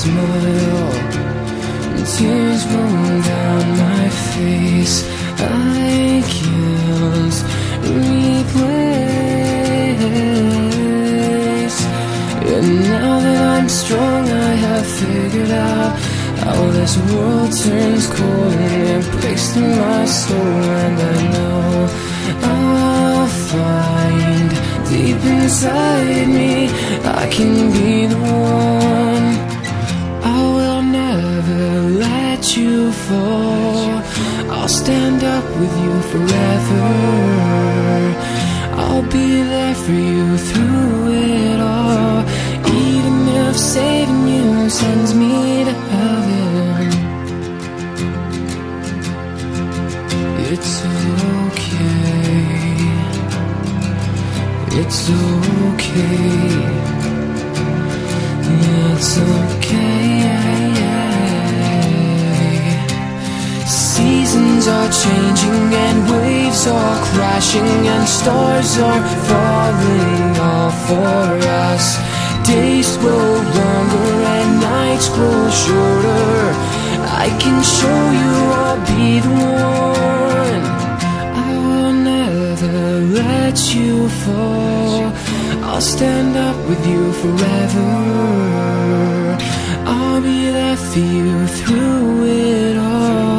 smile and tears roll down my face. I can't replace. And now that I'm strong, I have figured out how this world turns cold and it breaks through my soul. And I know I'll find deep inside me I can be the one. Forever. I'll be there for you through it all. Even if saving you sends me to heaven. It's okay. It's okay. It's okay. Seasons are changing and waves are crashing and stars are falling all for us. Days grow longer and nights grow shorter. I can show you I'll be the one. I will never let you fall. I'll stand up with you forever. I'll be there for you through it all.